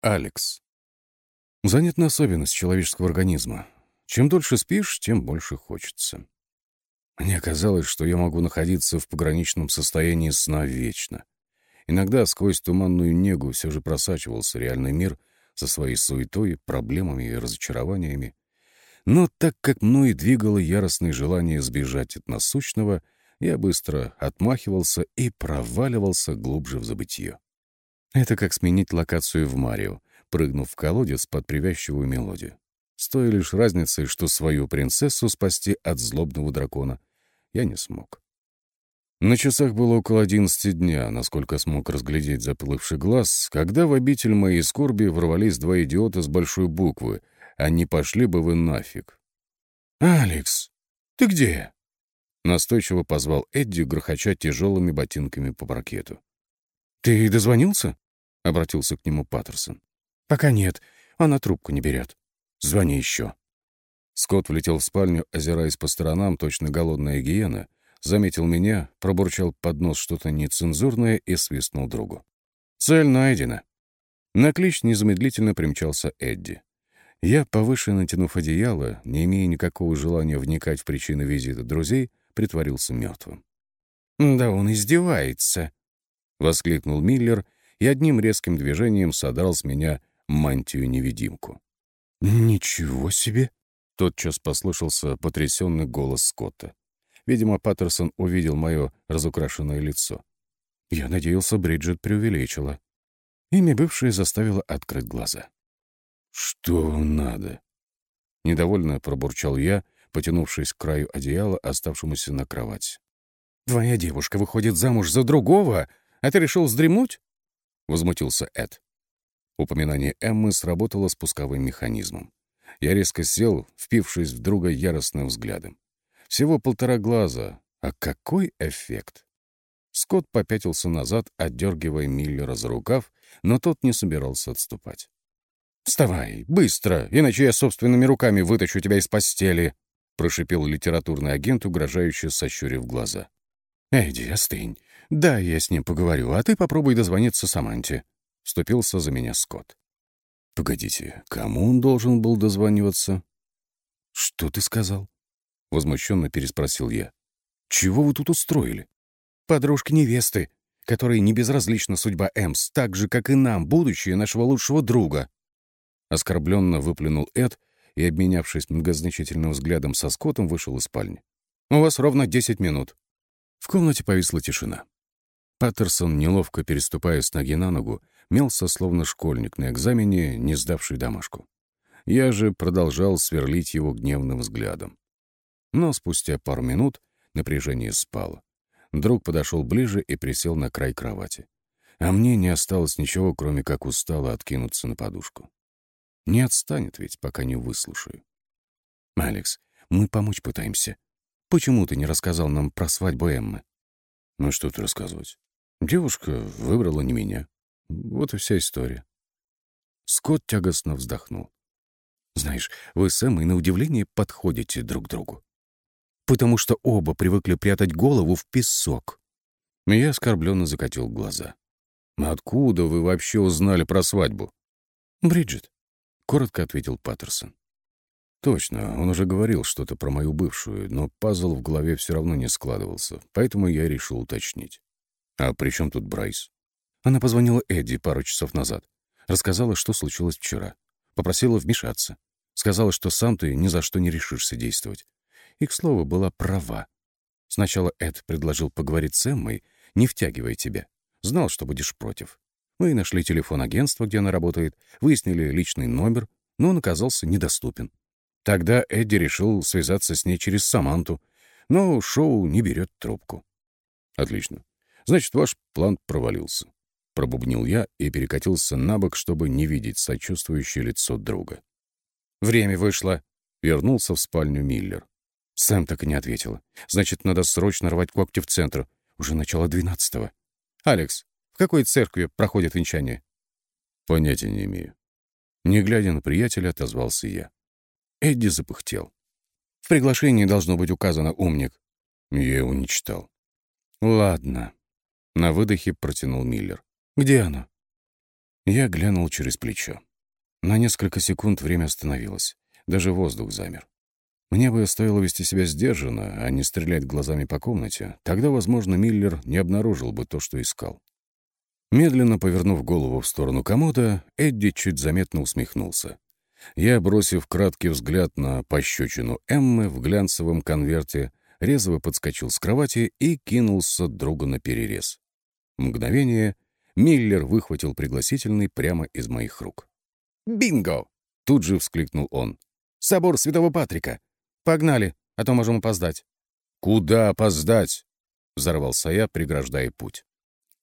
Алекс. Занятная особенность человеческого организма. Чем дольше спишь, тем больше хочется. Мне казалось, что я могу находиться в пограничном состоянии сна вечно. Иногда сквозь туманную негу все же просачивался реальный мир со своей суетой, проблемами и разочарованиями. Но так как мной двигало яростное желание сбежать от насущного, я быстро отмахивался и проваливался глубже в забытье. Это как сменить локацию в Марио, прыгнув в колодец под привязчивую мелодию. С той лишь разницей, что свою принцессу спасти от злобного дракона я не смог. На часах было около одиннадцати дня, насколько смог разглядеть заплывший глаз, когда в обитель моей скорби ворвались два идиота с большой буквы. Они пошли бы вы нафиг. «Алекс, ты где?» Настойчиво позвал Эдди, грохоча тяжелыми ботинками по паркету. «Ты дозвонился?» — обратился к нему Паттерсон. «Пока нет. Она трубку не берет. Звони еще». Скотт влетел в спальню, озираясь по сторонам, точно голодная гиена, заметил меня, пробурчал под нос что-то нецензурное и свистнул другу. «Цель найдена». На клич незамедлительно примчался Эдди. Я, повыше натянув одеяло, не имея никакого желания вникать в причины визита друзей, притворился мертвым. «Да он издевается», — воскликнул Миллер и одним резким движением содрал с меня мантию-невидимку. «Ничего себе!» — тотчас послышался потрясенный голос Скотта. Видимо, Паттерсон увидел мое разукрашенное лицо. Я надеялся, Бриджит преувеличила. Имя бывшее заставило открыть глаза. «Что надо?» Недовольно пробурчал я, потянувшись к краю одеяла, оставшемуся на кровати. «Твоя девушка выходит замуж за другого, а ты решил вздремнуть?» — возмутился Эд. Упоминание Эммы сработало спусковым механизмом. Я резко сел, впившись в друга яростным взглядом. Всего полтора глаза, а какой эффект! Скотт попятился назад, отдергивая Миллера за рукав, но тот не собирался отступать. «Вставай, быстро, иначе я собственными руками вытащу тебя из постели!» — прошипел литературный агент, угрожающе сощурив глаза. «Эдди, остынь. Да, я с ним поговорю, а ты попробуй дозвониться Саманте», — вступился за меня Скотт. «Погодите, кому он должен был дозваниваться?» «Что ты сказал?» — возмущенно переспросил я. «Чего вы тут устроили?» «Подружки невесты, которой не безразлична судьба Эмс, так же, как и нам, будущее нашего лучшего друга». Оскорбленно выплюнул Эд и, обменявшись многозначительным взглядом со Скоттом, вышел из спальни. «У вас ровно десять минут». В комнате повисла тишина. Паттерсон, неловко переступая с ноги на ногу, мелся, словно школьник на экзамене, не сдавший домашку. Я же продолжал сверлить его гневным взглядом. Но спустя пару минут напряжение спало. Друг подошел ближе и присел на край кровати. А мне не осталось ничего, кроме как устало откинуться на подушку. Не отстанет ведь, пока не выслушаю. «Алекс, мы помочь пытаемся. Почему ты не рассказал нам про свадьбу Эммы?» «Ну что ты рассказывать? Девушка выбрала не меня. Вот и вся история. Скотт тягостно вздохнул. Знаешь, вы с Эммой на удивление подходите друг другу. Потому что оба привыкли прятать голову в песок. Я оскорбленно закатил глаза. «Откуда вы вообще узнали про свадьбу?» «Бриджит», — коротко ответил Паттерсон. Точно, он уже говорил что-то про мою бывшую, но пазл в голове все равно не складывался, поэтому я решил уточнить. «А при чем тут Брайс?» Она позвонила Эдди пару часов назад. Рассказала, что случилось вчера. Попросила вмешаться. Сказала, что сам ты ни за что не решишься действовать. И, к слову, была права. Сначала Эд предложил поговорить с Эммой, не втягивая тебя. Знал, что будешь против. Мы нашли телефон агентства, где она работает, выяснили личный номер, но он оказался недоступен. Тогда Эдди решил связаться с ней через Саманту, но Шоу не берет трубку. Отлично. Значит, ваш план провалился. Пробубнил я и перекатился на бок, чтобы не видеть сочувствующее лицо друга. Время вышло. Вернулся в спальню Миллер. Сэм так и не ответила. Значит, надо срочно рвать когти в центр. Уже начало двенадцатого. Алекс, в какой церкви проходит венчание? Понятия не имею. Не глядя на приятеля, отозвался я. Эдди запыхтел. В приглашении должно быть указано «умник». Я его не читал. Ладно. На выдохе протянул Миллер. «Где оно?» Я глянул через плечо. На несколько секунд время остановилось. Даже воздух замер. Мне бы стоило вести себя сдержанно, а не стрелять глазами по комнате. Тогда, возможно, Миллер не обнаружил бы то, что искал. Медленно повернув голову в сторону комода, Эдди чуть заметно усмехнулся. Я, бросив краткий взгляд на пощечину Эммы в глянцевом конверте, резво подскочил с кровати и кинулся другу на перерез. Мгновение Миллер выхватил пригласительный прямо из моих рук. «Бинго!» — тут же вскликнул он. «Собор Святого Патрика! Погнали, а то можем опоздать». «Куда опоздать?» — взорвался я, преграждая путь.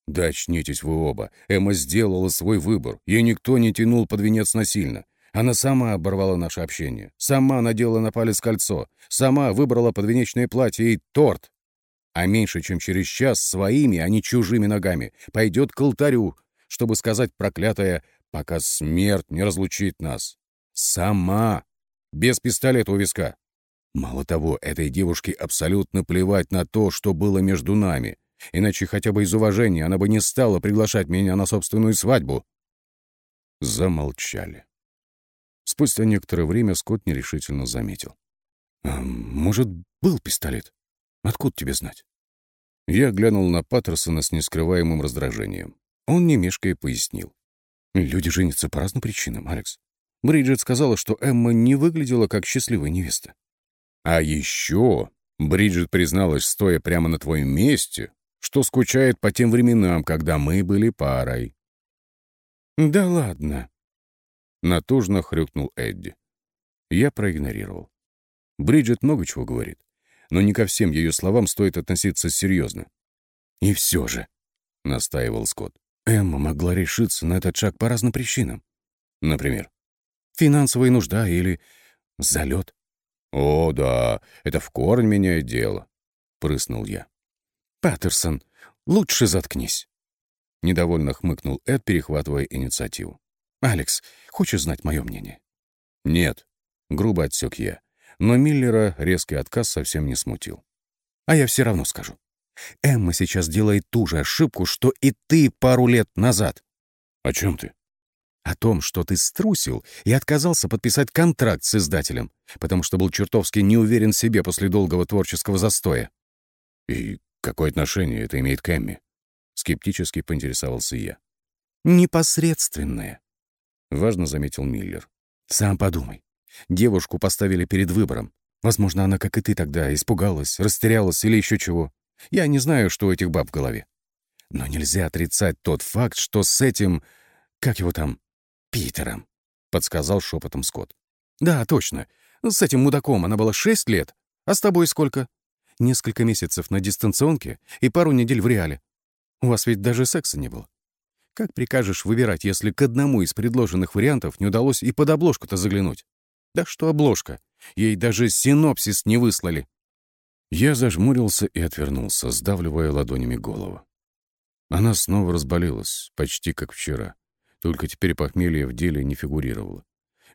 «Да очнитесь вы оба. Эмма сделала свой выбор. Ей никто не тянул под венец насильно. Она сама оборвала наше общение. Сама надела на палец кольцо. Сама выбрала подвенечное платье и торт. А меньше чем через час своими, а не чужими ногами пойдет к алтарю, чтобы сказать проклятое «пока смерть не разлучит нас». Сама. Без пистолета у виска. Мало того, этой девушке абсолютно плевать на то, что было между нами. Иначе хотя бы из уважения она бы не стала приглашать меня на собственную свадьбу. Замолчали. Спустя некоторое время Скотт нерешительно заметил. «А, «Может, был пистолет? Откуда тебе знать?» Я глянул на Паттерсона с нескрываемым раздражением. Он, не мешкая, пояснил. «Люди женятся по разным причинам, Алекс. Бриджит сказала, что Эмма не выглядела как счастливая невеста». «А еще Бриджит призналась, стоя прямо на твоем месте, что скучает по тем временам, когда мы были парой». «Да ладно», — натужно хрюкнул Эдди. Я проигнорировал. Бриджит много чего говорит, но не ко всем ее словам стоит относиться серьезно. «И все же», — настаивал Скотт, «Эмма могла решиться на этот шаг по разным причинам. Например, финансовая нужда или залет». «О, да, это в корень меняет дело», — прыснул я. «Паттерсон, лучше заткнись!» Недовольно хмыкнул Эд, перехватывая инициативу. «Алекс, хочешь знать мое мнение?» «Нет», — грубо отсек я. Но Миллера резкий отказ совсем не смутил. «А я все равно скажу. Эмма сейчас делает ту же ошибку, что и ты пару лет назад». «О чем ты?» «О том, что ты струсил и отказался подписать контракт с издателем, потому что был чертовски не уверен в себе после долгого творческого застоя». «И Какое отношение это имеет к Эмми? Скептически поинтересовался я. Непосредственное. Важно заметил Миллер. Сам подумай. Девушку поставили перед выбором. Возможно, она, как и ты тогда, испугалась, растерялась или еще чего. Я не знаю, что у этих баб в голове. Но нельзя отрицать тот факт, что с этим... Как его там? Питером, — подсказал шепотом Скотт. Да, точно. С этим мудаком она была шесть лет. А с тобой сколько? несколько месяцев на дистанционке и пару недель в реале. У вас ведь даже секса не было. Как прикажешь выбирать, если к одному из предложенных вариантов не удалось и под обложку-то заглянуть? Да что обложка? Ей даже синопсис не выслали. Я зажмурился и отвернулся, сдавливая ладонями голову. Она снова разболелась, почти как вчера. Только теперь похмелье в деле не фигурировало.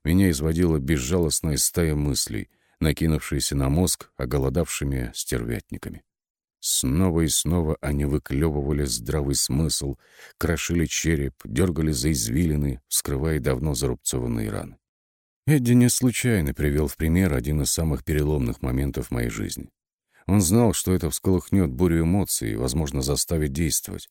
Меня изводила безжалостная стая мыслей — накинувшиеся на мозг оголодавшими стервятниками. Снова и снова они выклевывали здравый смысл, крошили череп, дергали за извилины, вскрывая давно зарубцованные раны. Эдди не случайно привел в пример один из самых переломных моментов моей жизни. Он знал, что это всколыхнет бурю эмоций и, возможно, заставит действовать.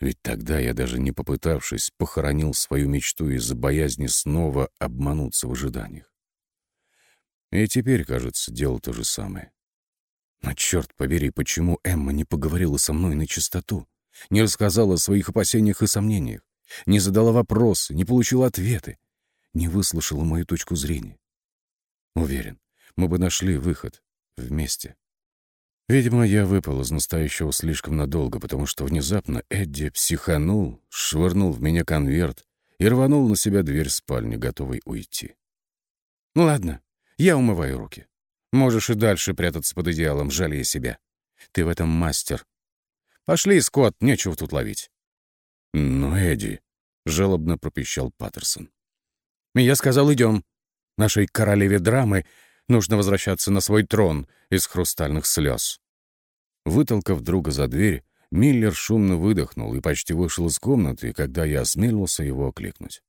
Ведь тогда я, даже не попытавшись, похоронил свою мечту из-за боязни снова обмануться в ожиданиях. И теперь, кажется, делал то же самое. Но черт побери, почему Эмма не поговорила со мной на чистоту, не рассказала о своих опасениях и сомнениях, не задала вопросы, не получила ответы, не выслушала мою точку зрения? Уверен, мы бы нашли выход вместе. Видимо, я выпал из настоящего слишком надолго, потому что внезапно Эдди психанул, швырнул в меня конверт и рванул на себя дверь спальни, готовый уйти. «Ну ладно, я умываю руки. Можешь и дальше прятаться под идеалом, жалея себя. Ты в этом мастер. Пошли, Скотт, нечего тут ловить. «Ну, Эдди», — жалобно пропищал Паттерсон. «Я сказал, идем. Нашей королеве драмы нужно возвращаться на свой трон из хрустальных слез». Вытолкав друга за дверь, Миллер шумно выдохнул и почти вышел из комнаты, когда я осмелился его окликнуть.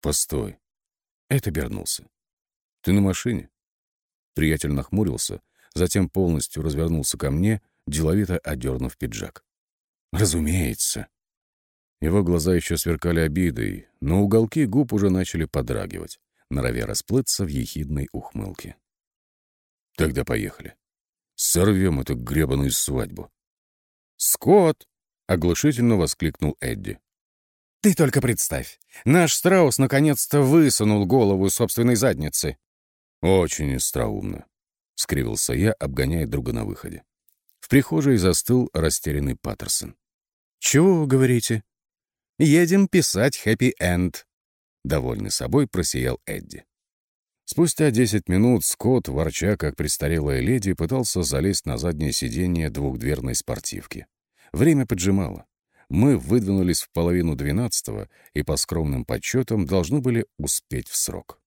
«Постой». Это обернулся. «Ты на машине?» Приятель нахмурился, затем полностью развернулся ко мне, деловито одернув пиджак. «Разумеется». Его глаза еще сверкали обидой, но уголки губ уже начали подрагивать, норовя расплыться в ехидной ухмылке. «Тогда поехали. Сорвем эту гребаную свадьбу». «Скотт!» — оглушительно воскликнул Эдди. «Ты только представь, наш страус наконец-то высунул голову собственной задницы». «Очень остроумно», — скривился я, обгоняя друга на выходе. В прихожей застыл растерянный Паттерсон. «Чего вы говорите?» «Едем писать хэппи-энд», — довольный собой просиял Эдди. Спустя десять минут Скотт, ворча как престарелая леди, пытался залезть на заднее сиденье двухдверной спортивки. Время поджимало. Мы выдвинулись в половину двенадцатого и, по скромным подсчетам, должны были успеть в срок.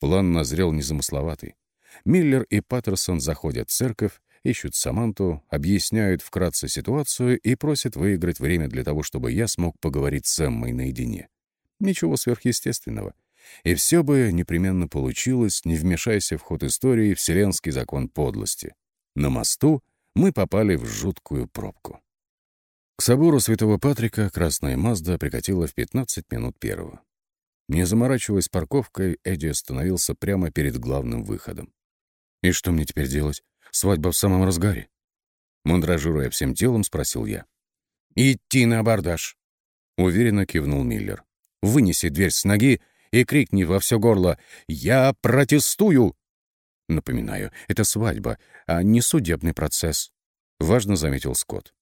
План назрел незамысловатый. Миллер и Паттерсон заходят в церковь, ищут Саманту, объясняют вкратце ситуацию и просят выиграть время для того, чтобы я смог поговорить с Эммой наедине. Ничего сверхъестественного. И все бы непременно получилось, не вмешайся в ход истории вселенский закон подлости. На мосту мы попали в жуткую пробку. К собору Святого Патрика красная Мазда прикатила в 15 минут первого. Не заморачиваясь парковкой, Эдди остановился прямо перед главным выходом. «И что мне теперь делать? Свадьба в самом разгаре?» Мандражируя всем телом, спросил я. «Идти на абордаж!» Уверенно кивнул Миллер. «Вынеси дверь с ноги и крикни во все горло «Я протестую!» Напоминаю, это свадьба, а не судебный процесс. Важно заметил Скотт.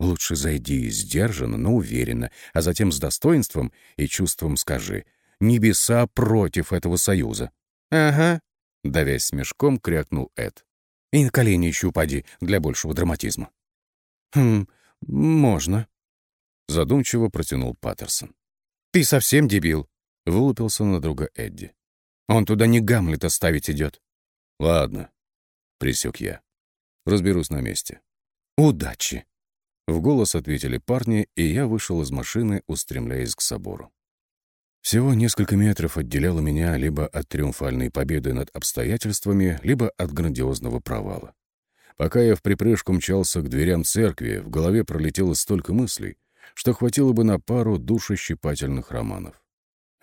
Лучше зайди сдержанно, но уверенно, а затем с достоинством и чувством скажи «Небеса против этого союза». «Ага», — давясь смешком, крякнул Эд. «И на колени еще упади для большего драматизма». «Хм, можно», — задумчиво протянул Паттерсон. «Ты совсем дебил», — вылупился на друга Эдди. «Он туда не Гамлета ставить идет». «Ладно», — присек я. «Разберусь на месте». «Удачи», в голос ответили парни, и я вышел из машины, устремляясь к собору. Всего несколько метров отделяло меня либо от триумфальной победы над обстоятельствами, либо от грандиозного провала. Пока я в припрыжку мчался к дверям церкви, в голове пролетело столько мыслей, что хватило бы на пару душещипательных романов.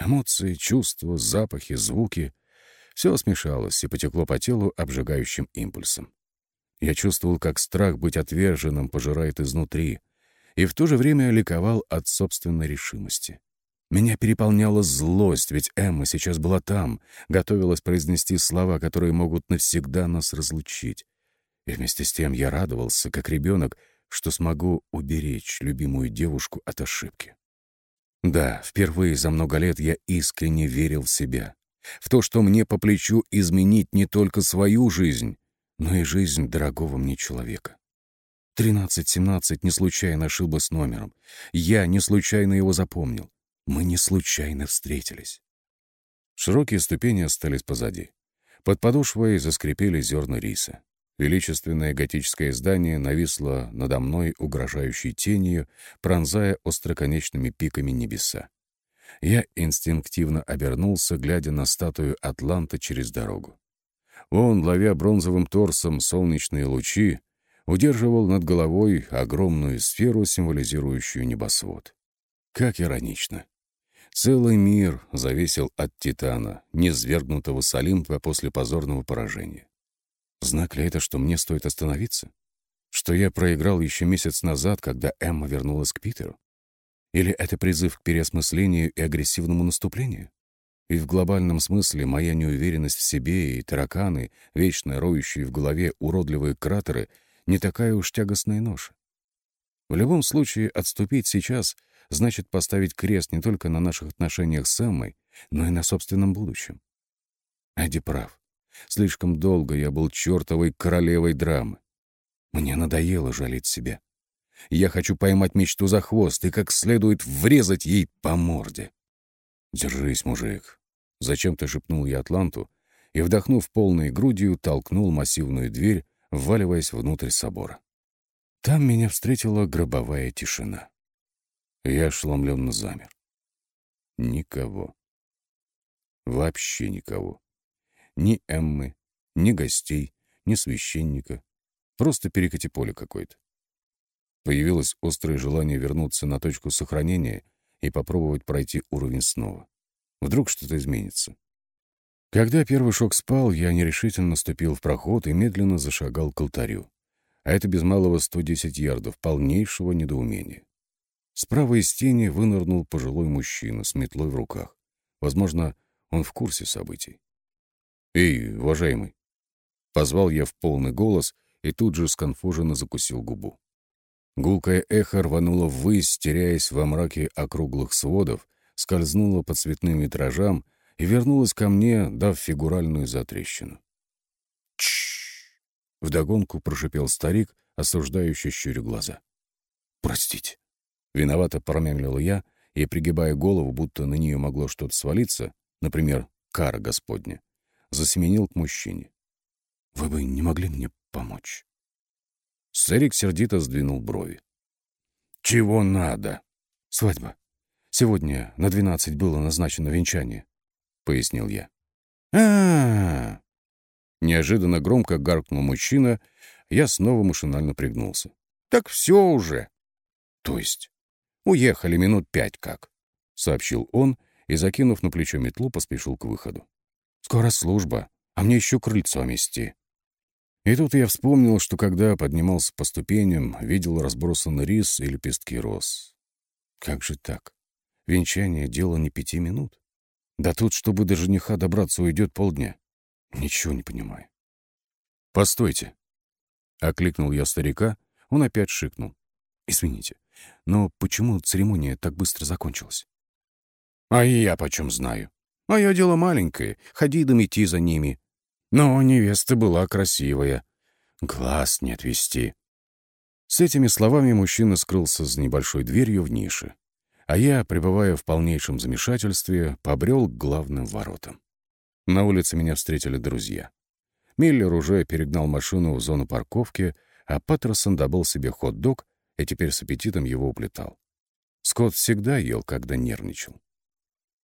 Эмоции, чувства, запахи, звуки — все смешалось и потекло по телу обжигающим импульсом. Я чувствовал, как страх быть отверженным пожирает изнутри, и в то же время ликовал от собственной решимости. Меня переполняла злость, ведь Эмма сейчас была там, готовилась произнести слова, которые могут навсегда нас разлучить. И вместе с тем я радовался, как ребенок, что смогу уберечь любимую девушку от ошибки. Да, впервые за много лет я искренне верил в себя, в то, что мне по плечу изменить не только свою жизнь, но и жизнь дорогого мне человека. 13-17 не случайно ошибла с номером. Я не случайно его запомнил. Мы не случайно встретились. Широкие ступени остались позади. Под подошвой заскрипели зерна риса. Величественное готическое здание нависло надо мной угрожающей тенью, пронзая остроконечными пиками небеса. Я инстинктивно обернулся, глядя на статую Атланта через дорогу. Он, ловя бронзовым торсом солнечные лучи, удерживал над головой огромную сферу, символизирующую небосвод. Как иронично. Целый мир зависел от Титана, низвергнутого с Олимпа после позорного поражения. Знак ли это, что мне стоит остановиться? Что я проиграл еще месяц назад, когда Эмма вернулась к Питеру? Или это призыв к переосмыслению и агрессивному наступлению? И в глобальном смысле моя неуверенность в себе и тараканы, вечно роющие в голове уродливые кратеры, не такая уж тягостная ноша. В любом случае, отступить сейчас значит поставить крест не только на наших отношениях с Эммой, но и на собственном будущем. Эдди прав. Слишком долго я был чертовой королевой драмы. Мне надоело жалеть себя. Я хочу поймать мечту за хвост и как следует врезать ей по морде. Держись, мужик. Зачем-то шепнул я Атланту и, вдохнув полной грудью, толкнул массивную дверь, вваливаясь внутрь собора. Там меня встретила гробовая тишина. Я ошеломленно замер. Никого. Вообще никого. Ни Эммы, ни гостей, ни священника. Просто перекати поле какое-то. Появилось острое желание вернуться на точку сохранения и попробовать пройти уровень снова. Вдруг что-то изменится. Когда первый шок спал, я нерешительно ступил в проход и медленно зашагал к алтарю. А это без малого 110 ярдов полнейшего недоумения. Справа из тени вынырнул пожилой мужчина с метлой в руках. Возможно, он в курсе событий. «Эй, уважаемый!» Позвал я в полный голос и тут же сконфуженно закусил губу. Гулкое эхо рвануло ввысь, теряясь во мраке округлых сводов, скользнуло по цветным витражам и вернулось ко мне, дав фигуральную затрещину. Вдогонку прошипел старик, осуждающий щурю глаза. «Простите». Виновато промямлил я и, пригибая голову, будто на нее могло что-то свалиться, например, кара Господня, засеменил к мужчине. «Вы бы не могли мне помочь?» Старик сердито сдвинул брови. «Чего надо?» «Свадьба. Сегодня на двенадцать было назначено венчание», — пояснил я. а, -а, -а Неожиданно громко гаркнул мужчина, я снова машинально пригнулся. «Так все уже!» «То есть?» «Уехали минут пять как», — сообщил он и, закинув на плечо метлу, поспешил к выходу. «Скоро служба, а мне еще крыльцо мести». И тут я вспомнил, что когда поднимался по ступеням, видел разбросанный рис и лепестки роз. Как же так? Венчание — дело не пяти минут. Да тут, чтобы до жениха добраться, уйдет полдня. Ничего не понимаю. «Постойте!» — окликнул я старика, он опять шикнул. «Извините, но почему церемония так быстро закончилась?» «А я почем знаю? Мое дело маленькое, ходи да мети за ними, но невеста была красивая. Глаз не отвести. С этими словами мужчина скрылся за небольшой дверью в нише. А я, пребывая в полнейшем замешательстве, побрел к главным воротам. На улице меня встретили друзья. Миллер уже перегнал машину в зону парковки, а Паттерсон добыл себе хот-дог и теперь с аппетитом его уплетал. Скотт всегда ел, когда нервничал.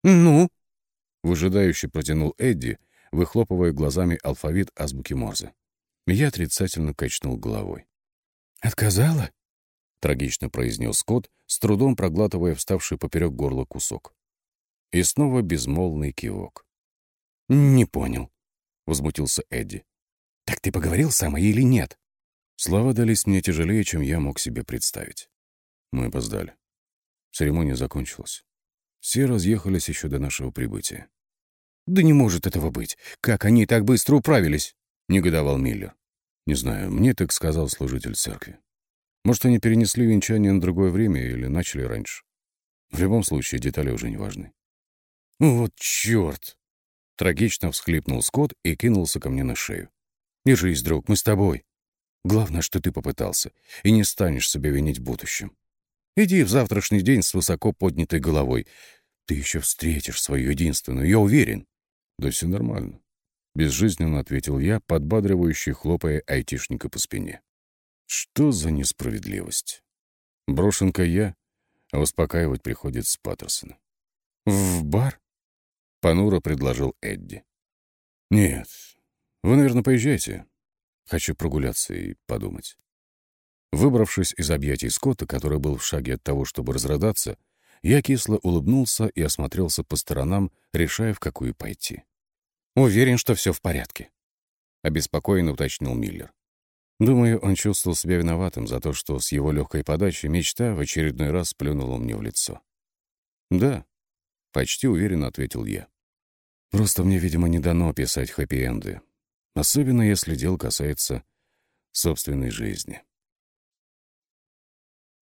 «Ну?» — выжидающе протянул Эдди, выхлопывая глазами алфавит азбуки Морзе. Я отрицательно качнул головой. «Отказала?» — трагично произнес Скотт, с трудом проглатывая вставший поперек горла кусок. И снова безмолвный кивок. «Не понял», — возмутился Эдди. «Так ты поговорил сама или нет?» Слова дались мне тяжелее, чем я мог себе представить. Мы опоздали. Церемония закончилась. Все разъехались еще до нашего прибытия. «Да не может этого быть! Как они так быстро управились?» — негодовал Миллер. «Не знаю, мне так сказал служитель церкви. Может, они перенесли венчание на другое время или начали раньше. В любом случае, детали уже не важны». «Вот черт!» — трагично всхлипнул Скотт и кинулся ко мне на шею. «Держись, друг, мы с тобой. Главное, что ты попытался, и не станешь себя винить в будущем. Иди в завтрашний день с высоко поднятой головой. Ты еще встретишь свою единственную, я уверен. «Да все нормально», — безжизненно ответил я, подбадривающе хлопая айтишника по спине. «Что за несправедливость? Брошенка я, а успокаивать приходится Паттерсона». «В бар?» — понуро предложил Эдди. «Нет, вы, наверное, поезжайте. Хочу прогуляться и подумать». Выбравшись из объятий Скотта, который был в шаге от того, чтобы разрыдаться, я кисло улыбнулся и осмотрелся по сторонам, решая, в какую пойти. «Уверен, что все в порядке», — обеспокоенно уточнил Миллер. Думаю, он чувствовал себя виноватым за то, что с его легкой подачи мечта в очередной раз плюнула мне в лицо. «Да», — почти уверенно ответил я. «Просто мне, видимо, не дано писать хэппи-энды, особенно если дело касается собственной жизни».